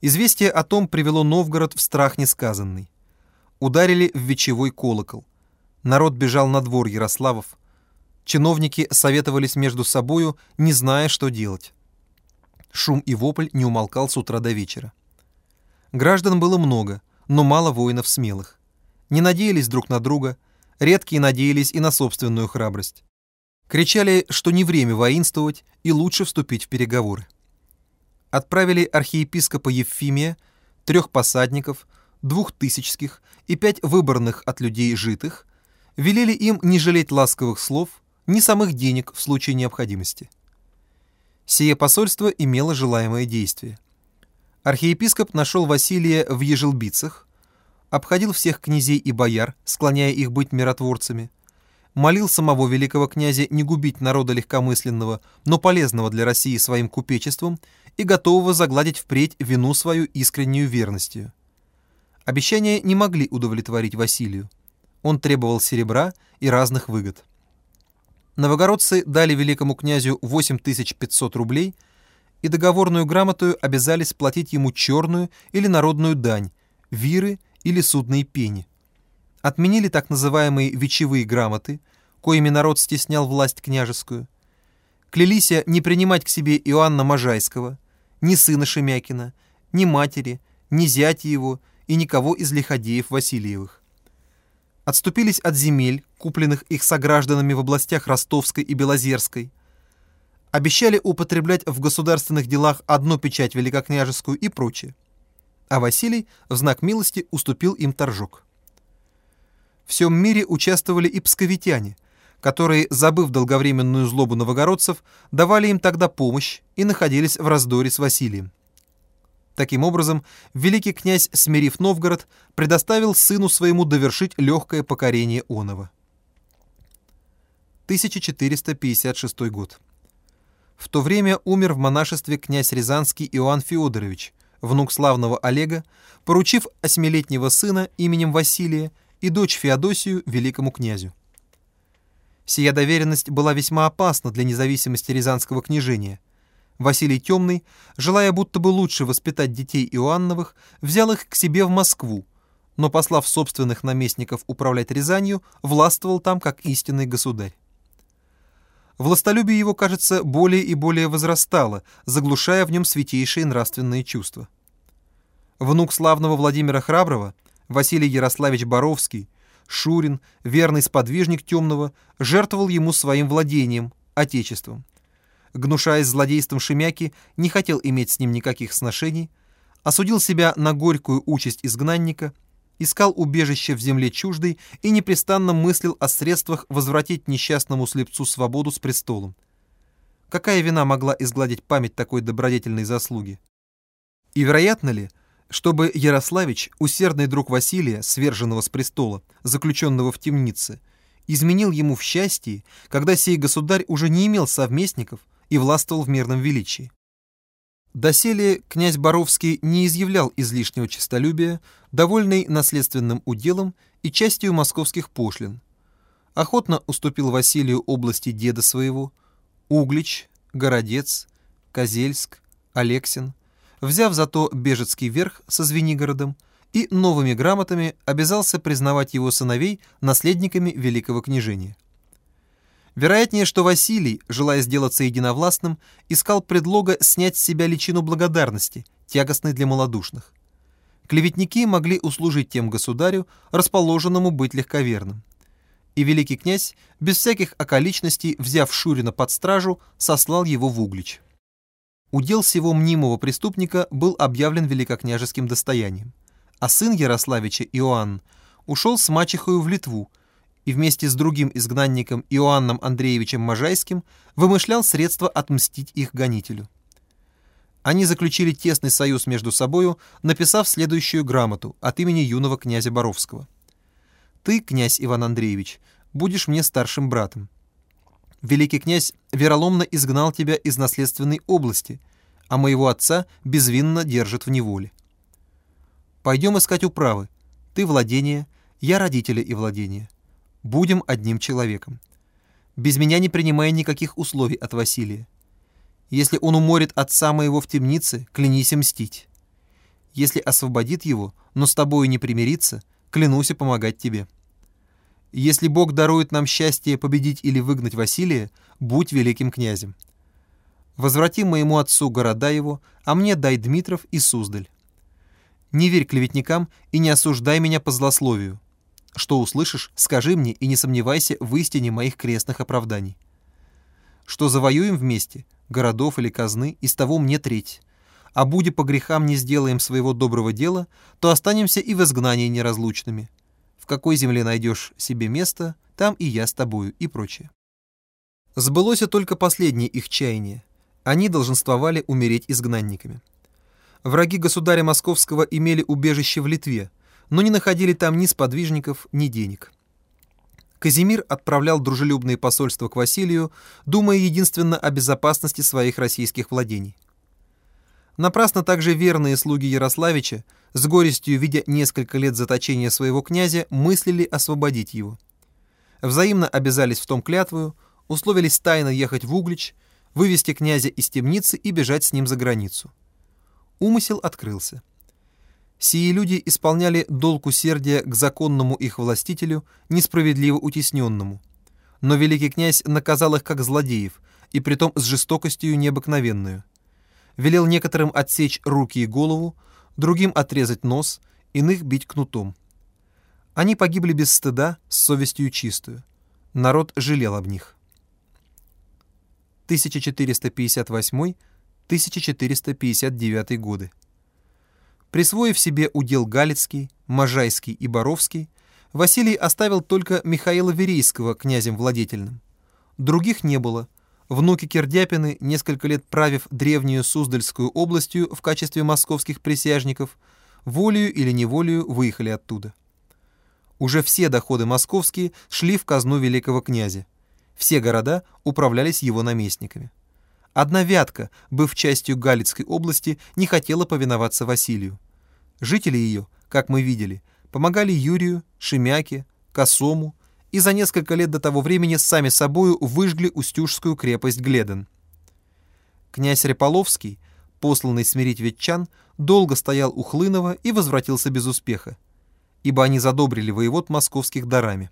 Известие о том привело Новгород в страх несказанный. Ударили в вечевой колокол. Народ бежал на двор Ярославов. Чиновники советовались между собою, не зная, что делать. Шум и вопль не умолкал с утра до вечера. Граждан было много, но мало воинов смелых. Не надеялись друг на друга, редкие надеялись и на собственную храбрость. Кричали, что не время воинствовать и лучше вступить в переговоры. Отправили архиепископа Евфимия, трех посадников, двух тысячских и пять выборных от людей житых, велели им не жалеть ласковых слов, ни самых денег в случае необходимости. Сие посольство имело желаемое действие. Архиепископ нашел Василия в Ежелбицах, обходил всех князей и бояр, склоняя их быть миротворцами, молил самого великого князя не губить народа легкомысленного, но полезного для России своим купечеством и готового загладить впредь вину свою искреннюю верностью. Обещания не могли удовлетворить Василию. Он требовал серебра и разных выгод. Новогородцы дали великому князю 8500 рублей и договорную грамоту обязались платить ему черную или народную дань, виры или судные пени. Отменили так называемые вечевые грамоты, коими народ стеснял власть княжескую. Клялись не принимать к себе Иоанна Можайского, ни сына Шемякина, ни матери, ни зятя его и никого из лиходеев Васильевых отступились от земель, купленных их согражданами в областях Ростовской и Белозерской, обещали употреблять в государственных делах одну печать великокняжескую и прочее. А Василий в знак милости уступил им торжок. Всем мире участвовали и псковитяне, которые, забыв долговременную злобу новогородцев, давали им тогда помощь и находились в раздоре с Василием. Таким образом, великий князь, смирив Новгород, предоставил сыну своему довершить легкое покорение Онова. 1456 год. В то время умер в монашестве князь Рязанский Иоанн Феодорович, внук славного Олега, поручив осьмилетнего сына именем Василия и дочь Феодосию великому князю. Сия доверенность была весьма опасна для независимости Рязанского княжения – Василий Темный, желая будто бы лучше воспитать детей Иоанновых, взял их к себе в Москву, но, послав собственных наместников управлять Рязанью, властвовал там как истинный государь. Властолюбие его, кажется, более и более возрастало, заглушая в нем святейшие нравственные чувства. Внук славного Владимира Храброго, Василий Ярославич Боровский, Шурин, верный сподвижник Темного, жертвовал ему своим владением, отечеством – гнушаясь злодейством Шемяки, не хотел иметь с ним никаких сношений, осудил себя на горькую участь изгнанника, искал убежище в земле чуждой и непрестанно мыслил о средствах возвратить несчастному слепцу свободу с престолом. Какая вина могла изгладить память такой добродетельной заслуги? И вероятно ли, чтобы Ярославич, усердный друг Василия, сверженного с престола, заключенного в темнице, изменил ему в счастье, когда сей государь уже не имел совместников, и властвовал в мирном величии. Доселе князь Боровский не изъявлял излишнего честолюбия, довольный наследственным уделом и частью московских пошлин. Охотно уступил Василию области деда своего, Углич, Городец, Козельск, Алексин, взяв зато Бежецкий верх со Звенигородом и новыми грамотами обязался признавать его сыновей наследниками великого княжения. Вероятнее, что Василий, желая сделаться единовластным, искал предлога снять с себя личину благодарности, тягостной для малодушных. Клеветники могли услужить тем государю, расположенному быть легковерным. И великий князь, без всяких околичностей, взяв Шурина под стражу, сослал его в Углич. Удел сего мнимого преступника был объявлен великокняжеским достоянием, а сын Ярославича Иоанн ушел с мачехою в Литву, и вместе с другим изгнанником Иоанном Андреевичем Можайским вымышлял средства отмстить их гонителю. Они заключили тесный союз между собою, написав следующую грамоту от имени юного князя Боровского. «Ты, князь Иван Андреевич, будешь мне старшим братом. Великий князь вероломно изгнал тебя из наследственной области, а моего отца безвинно держит в неволе. Пойдем искать управы. Ты владение, я родители и владение. Будем одним человеком. Без меня не принимая никаких условий от Василия. Если он уморит отца моего в темнице, клянись мстить. Если освободит его, но с тобою не примирится, клянусь и помогать тебе. Если Бог дарует нам счастье победить или выгнать Василия, будь великим князем. Возврати моему отцу города его, а мне дай Дмитров и Суздаль. Не верь клеветникам и не осуждай меня по злословию. Что услышишь, скажи мне и не сомневайся в истине моих крестных оправданий. Что завоюем вместе, городов или казны, из того мне треть. А будя по грехам не сделаем своего доброго дела, то останемся и в изгнании неразлучными. Какой земле найдешь себе место, там и я с тобою и прочее. Сбылось только последнее их чаяние. Они долженствовали умереть изгнанниками. Враги государя Московского имели убежище в Литве, но не находили там ни сподвижников, ни денег. Казимир отправлял дружелюбные посольства к Василию, думая единственно о безопасности своих российских владений. Напрасно также верные слуги Ярославича, с горестью видя несколько лет заточения своего князя, мыслили освободить его. Взаимно обязались в том клятвою, условились тайно ехать в Углич, вывести князя из темницы и бежать с ним за границу. Умысел открылся. Сии люди исполняли долг усердия к законному их властителю, несправедливо утесненному. Но великий князь наказал их как злодеев, и притом с жестокостью необыкновенную. Велел некоторым отсечь руки и голову, другим отрезать нос, иных бить кнутом. Они погибли без стыда, с совестью чистую. Народ жалел об них. 1458-1459 годы. Присвоив себе удел Галицкий, Можайский и Боровский, Василий оставил только Михаила Верейского князем владетельным. Других не было. Внуки Кирдяпины, несколько лет правив древнюю Суздальскую областью в качестве московских присяжников, волею или неволею выехали оттуда. Уже все доходы московские шли в казну великого князя. Все города управлялись его наместниками. Одна Вятка, быв частью Галицкой области, не хотела повиноваться Василию. Жители ее, как мы видели, помогали Юрию, Шемяке, Косому и за несколько лет до того времени сами собою выжгли Устюжскую крепость Гледен. Князь Реполовский, посланный смирить ветчан, долго стоял у Хлынова и возвратился без успеха, ибо они задобрили воевод московских дарами.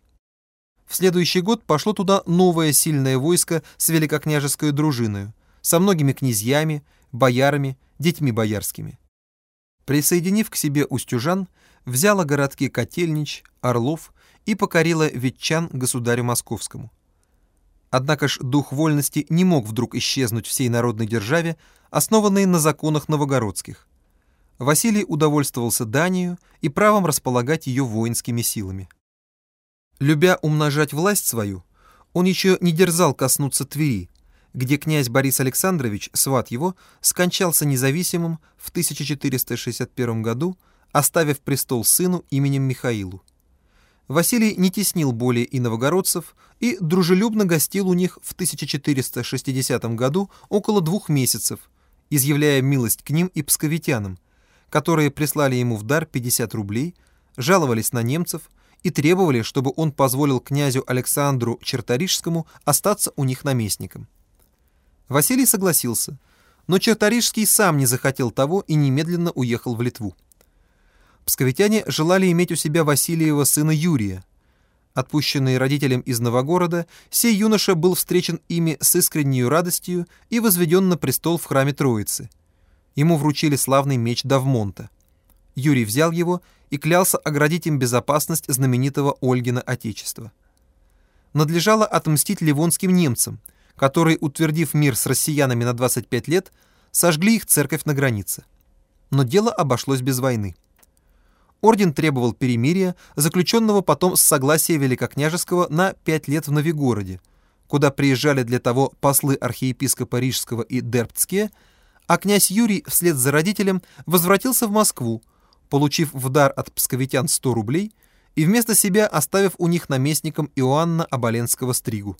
В следующий год пошло туда новое сильное войско с великокняжеской дружиною, со многими князьями, боярами, детьми боярскими. Присоединив к себе Устюжан, взяла городки Котельнич, Орлов и покорила ветчан государю московскому. Однако ж дух вольности не мог вдруг исчезнуть всей народной державе, основанной на законах новогородских. Василий удовольствовался Данию и правом располагать ее воинскими силами. Любя умножать власть свою, он еще не дерзал коснуться Твери, где князь Борис Александрович, сват его, скончался независимым в 1461 году, оставив престол сыну именем Михаилу. Василий не теснил более и новогородцев и дружелюбно гостил у них в 1460 году около двух месяцев, изъявляя милость к ним и псковитянам, которые прислали ему в дар 50 рублей, жаловались на немцев и требовали, чтобы он позволил князю Александру Черторижскому остаться у них наместником. Василий согласился, но Черторижский сам не захотел того и немедленно уехал в Литву. Псковитяне желали иметь у себя Василиева сына Юрия. Отпущенный родителям из Новогорода, сей юноша был встречен ими с искренней радостью и возведен на престол в храме Троицы. Ему вручили славный меч Давмонта. Юрий взял его и клялся оградить им безопасность знаменитого Ольгина Отечества. Надлежало отмстить ливонским немцам – которые, утвердив мир с россиянами на 25 лет, сожгли их церковь на границе. Но дело обошлось без войны. Орден требовал перемирия, заключенного потом с согласия Великокняжеского на 5 лет в Новигороде, куда приезжали для того послы архиепископа Рижского и Дербцкие, а князь Юрий вслед за родителем возвратился в Москву, получив в дар от псковитян 100 рублей и вместо себя оставив у них наместником Иоанна Оболенского Стригу.